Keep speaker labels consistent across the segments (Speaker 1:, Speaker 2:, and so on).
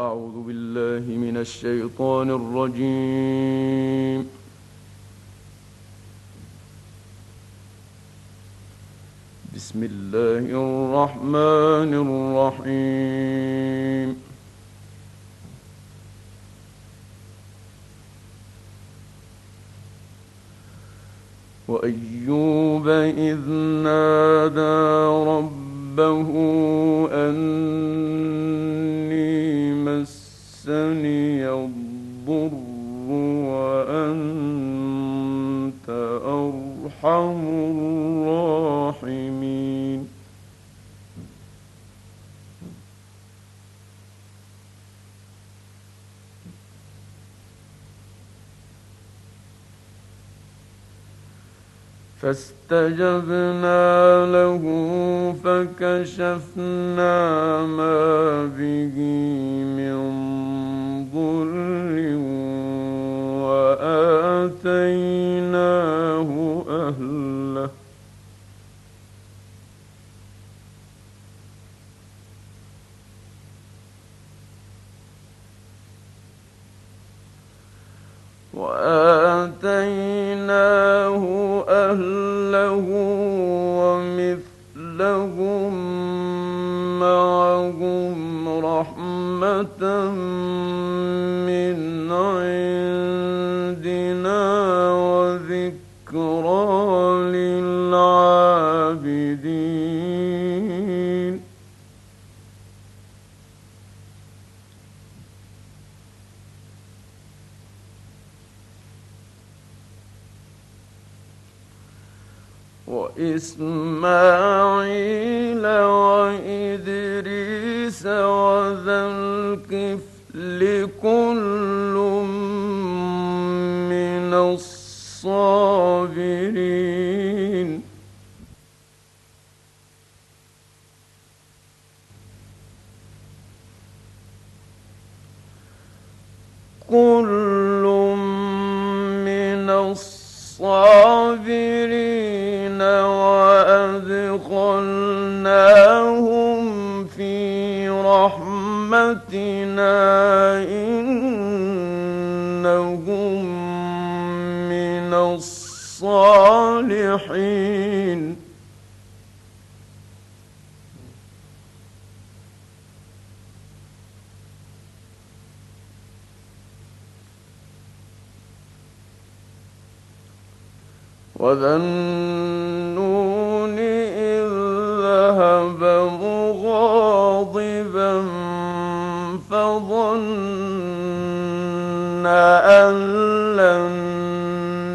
Speaker 1: أعوذ بالله من الشيطان الرجيم. بسم الله الرحمن الرحيم. وأيوب إذ نادى ربه أني مسني الضر وأنت أرحم الراحمين. فاستجبنا له فكشفنا ما به من وإسماعيل وإدريس وذا الكفل كل وذا النون إذ ذهب مغاضبا فظن أن لن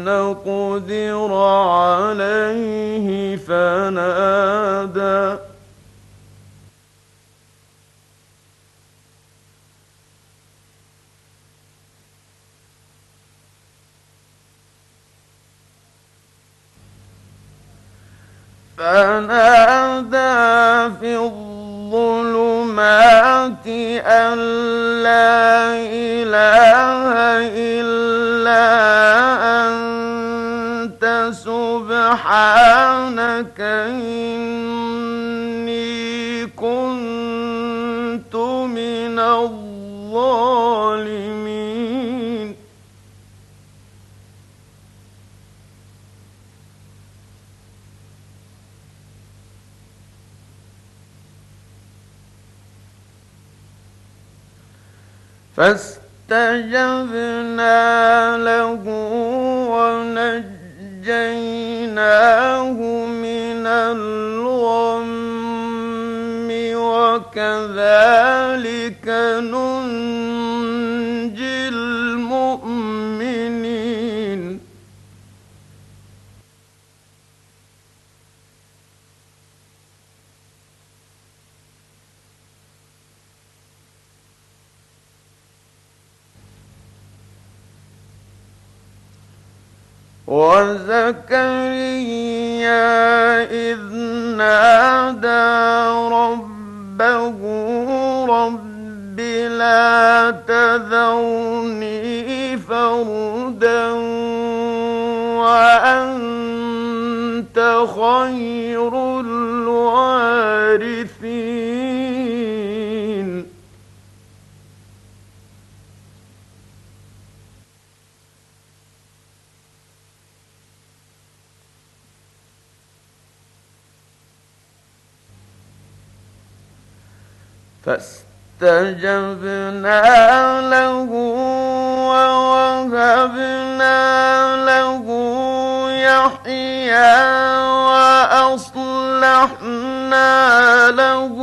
Speaker 1: نقدر عليه فنادى سبحانك إني كنت من الظالمين. فاستجبنا له ونجيناه من الغم وكذلك ننجي وزكريا إذ نادى ربه رب لا تذرني فردا وأنت خير الوارثين. فاستجبنا له ووهبنا له يحيى وأصلحنا له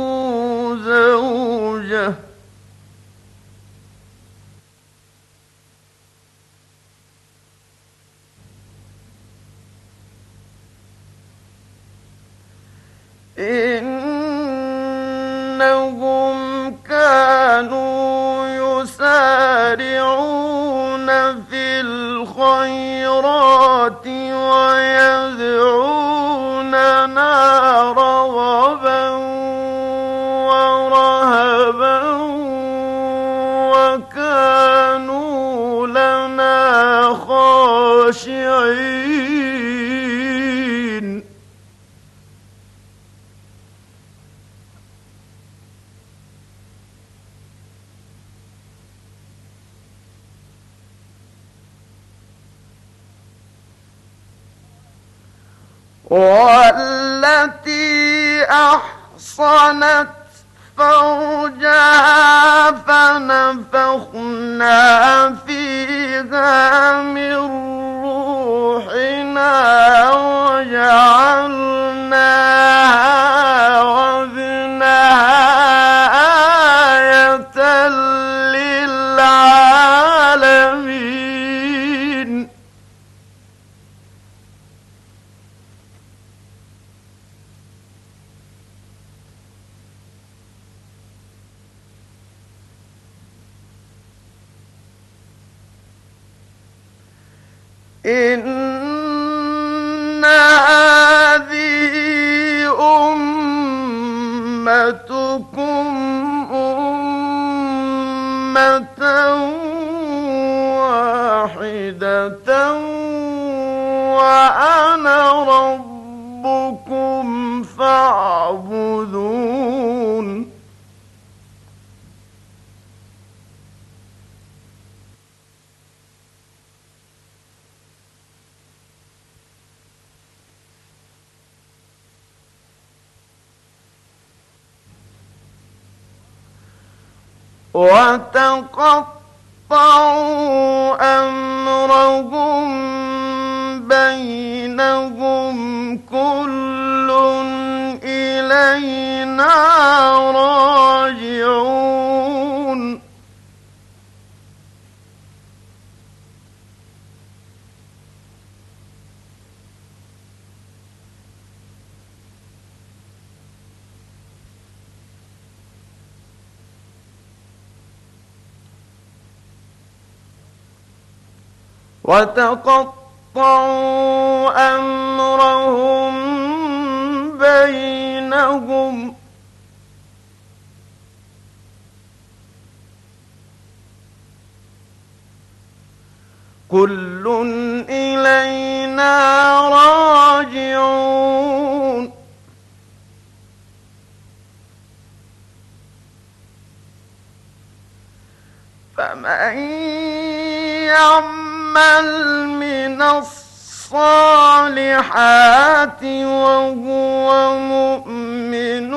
Speaker 1: زوجه. إنهم الخيرات ويدعوننا والتي أحصنت فرجها فنفخنا فيها من روحنا وجعلناها وأنا ربكم فاعبدون. وتقطعوا أمرهم بينهم كل إلينا راجعون. وتقطعوا أمرهم بينهم. كل إلينا راجعون. فمن يعمل يعمل من الصالحات وهو مؤمن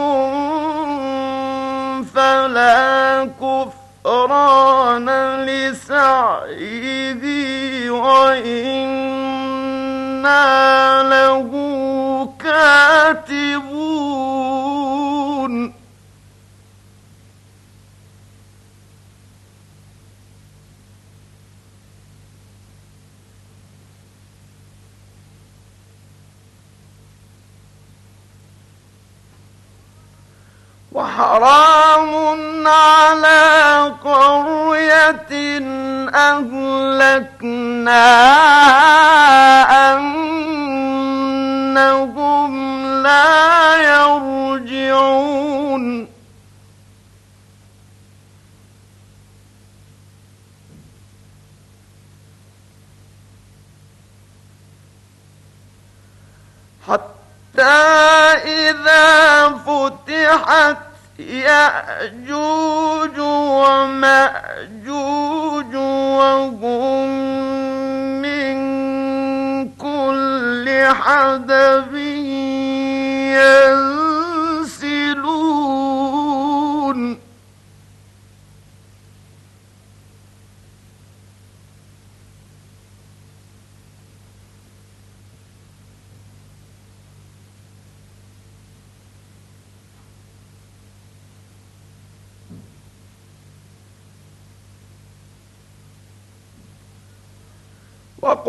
Speaker 1: فلا كفران لسعيه وإنا له كاتبون. وحرام على قرية أهلكنا أنهم لا يرجعون. حتى إذا فتحت يأجوج ومأجوج وهم من كل حدب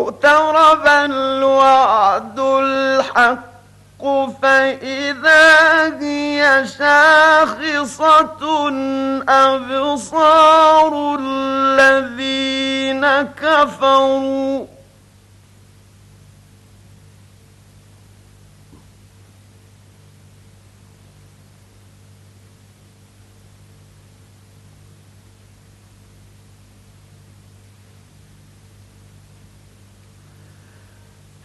Speaker 1: واقترب الوعد الحق فإذا هي شاخصة أبصار الذين كفروا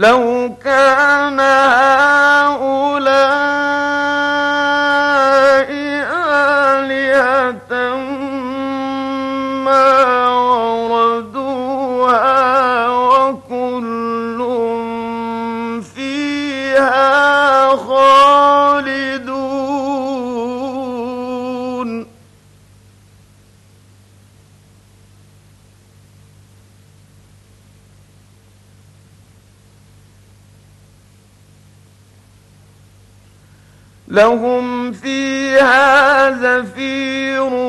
Speaker 1: لو كان لهم فيها زفير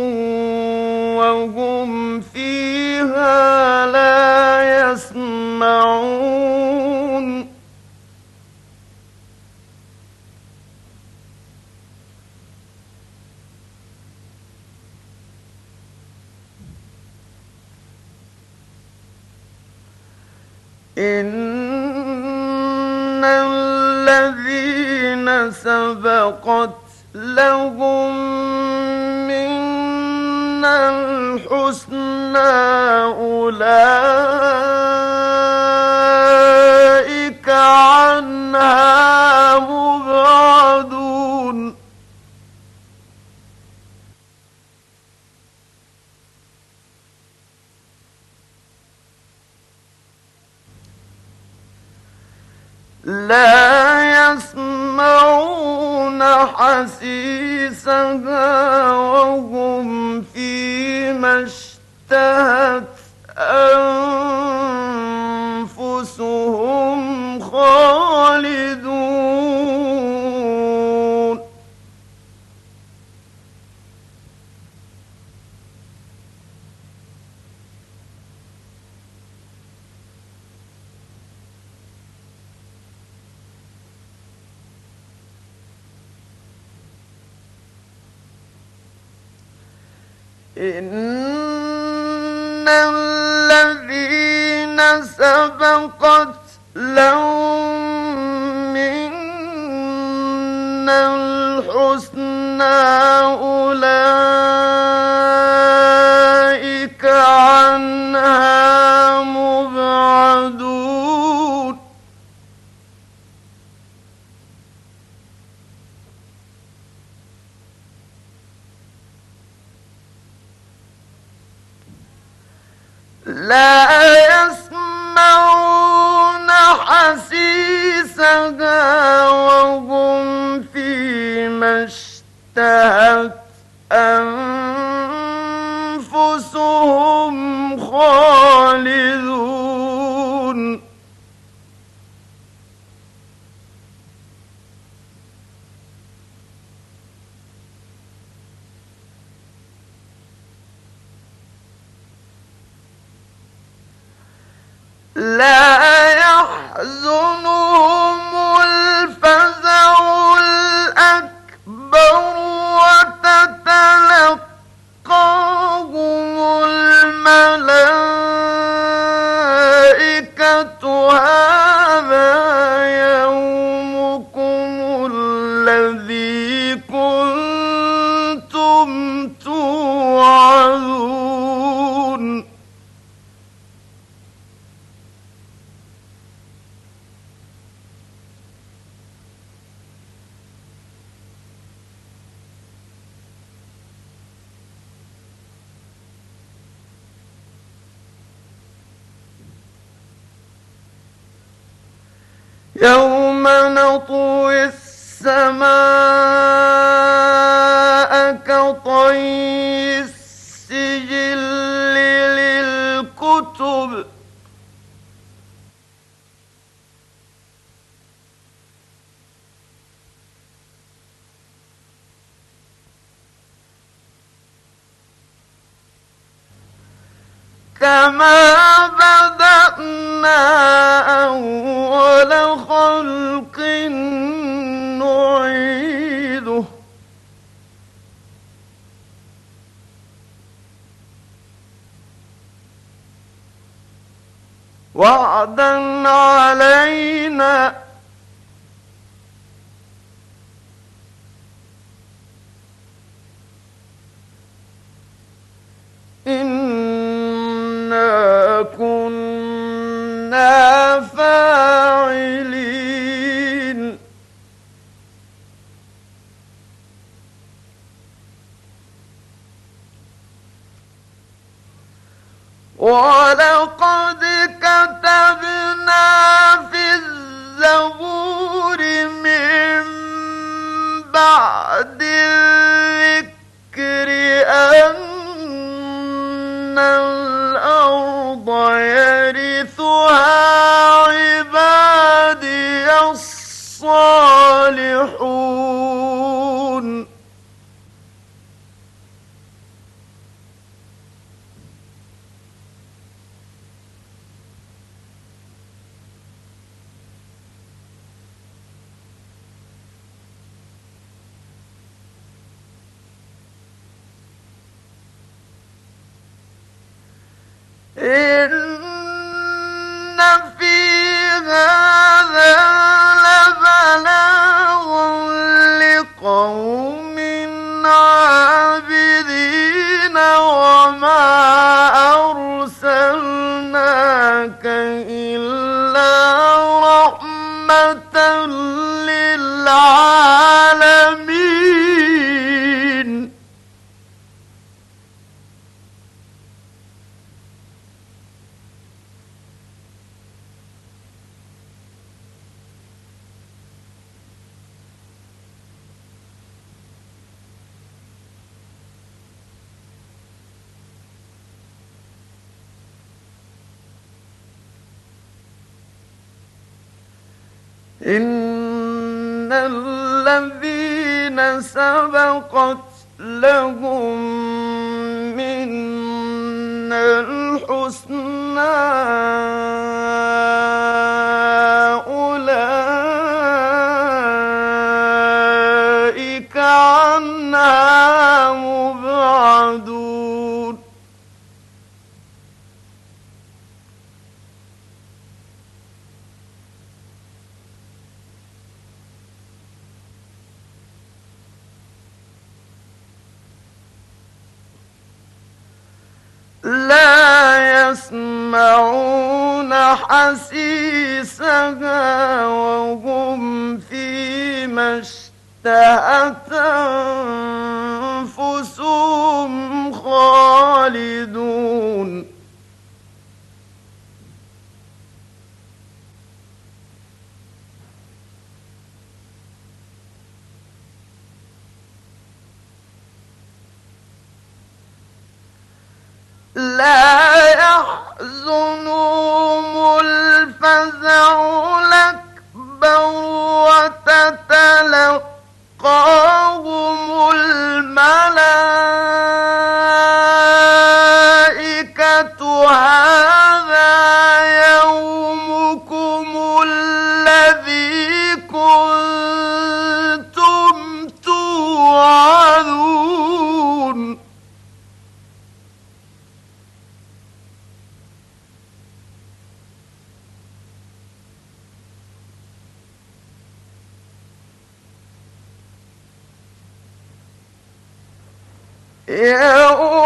Speaker 1: لهم منا الحسنى أولئك إن الذين سبقت لهم منا الحسنى أولئك لا يسمعون حسيسها وهم فيما اشتهت لا يحزن يوم نطوي السماء كطين Merci. in إن الذين سبقت لهم منا الحسنى حسيسها وهم فيما اشتهت يوم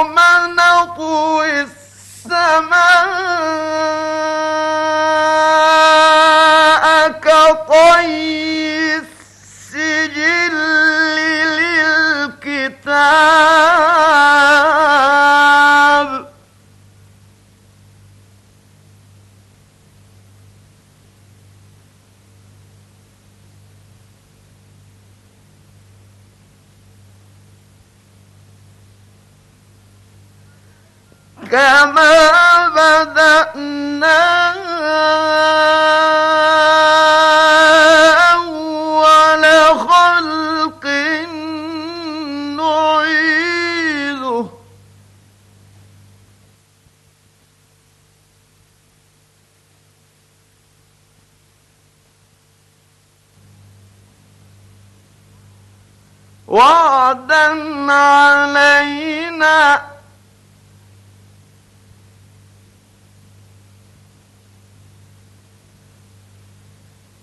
Speaker 1: كما بدأنا أول خلق نعيده. وعدا علينا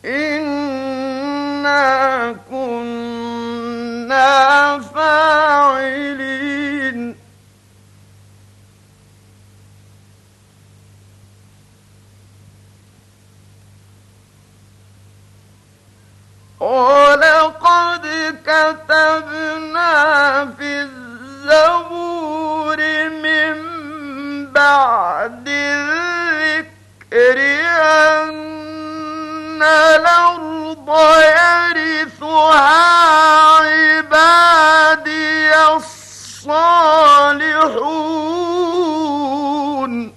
Speaker 1: إنا كنا فاعلين ولقد كتبنا في من بعد الذكر أن الأرض يرثها عبادي الصالحون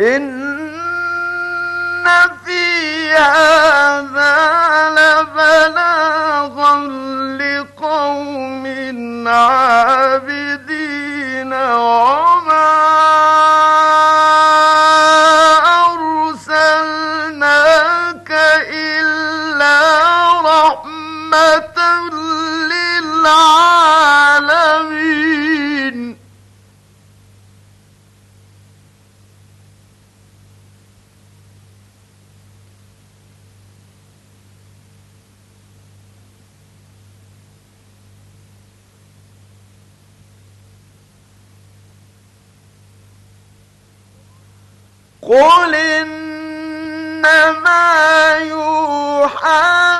Speaker 1: إن قل إنما يوحى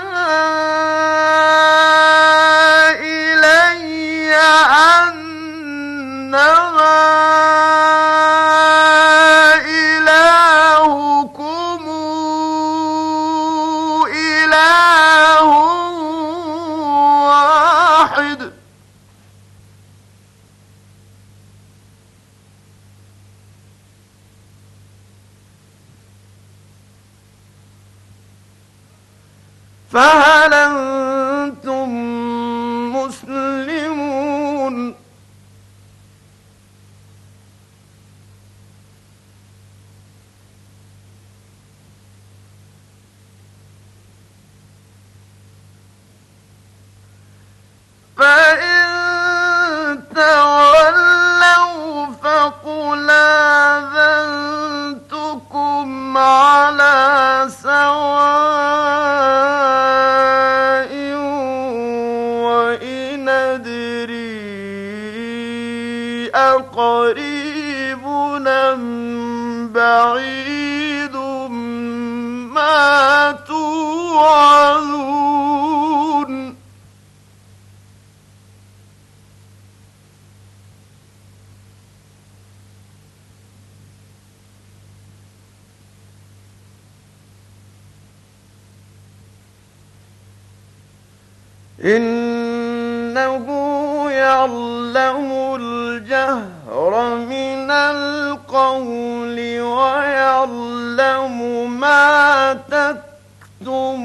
Speaker 1: فإن إنه يعلم الجهر من القول ويعلم ما تكتمون.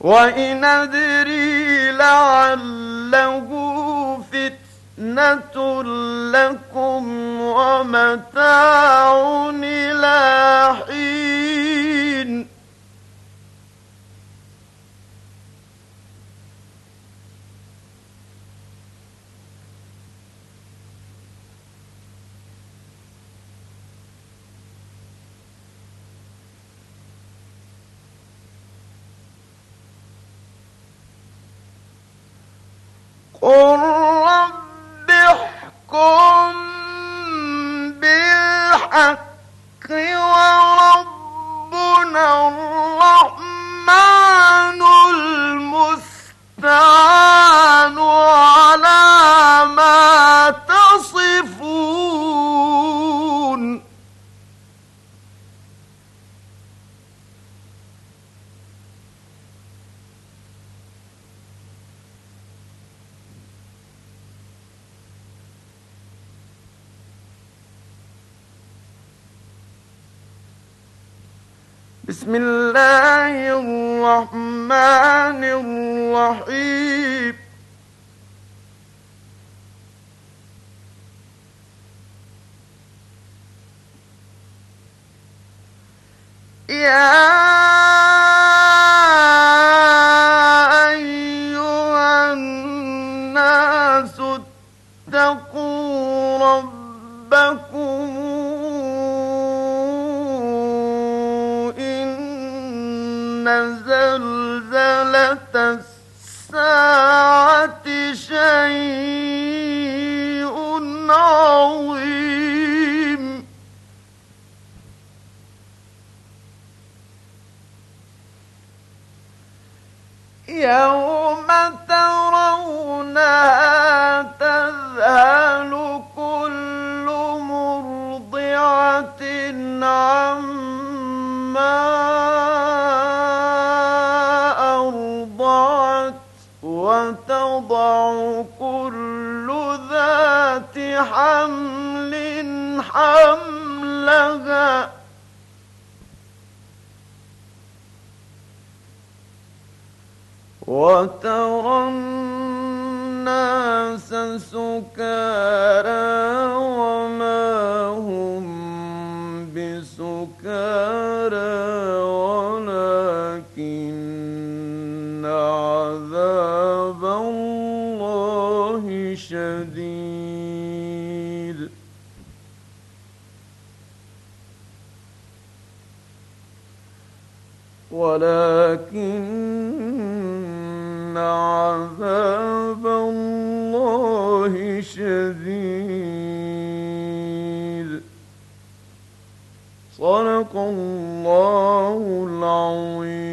Speaker 1: وإن أدري لعله فتنة لكم ومتاع إلى حين. قل بسم الله الرحمن الرحيم Yeah. حمل حملها. وتوكل ولكن عذاب الله شديد. صدق الله العظيم.